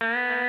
Ah.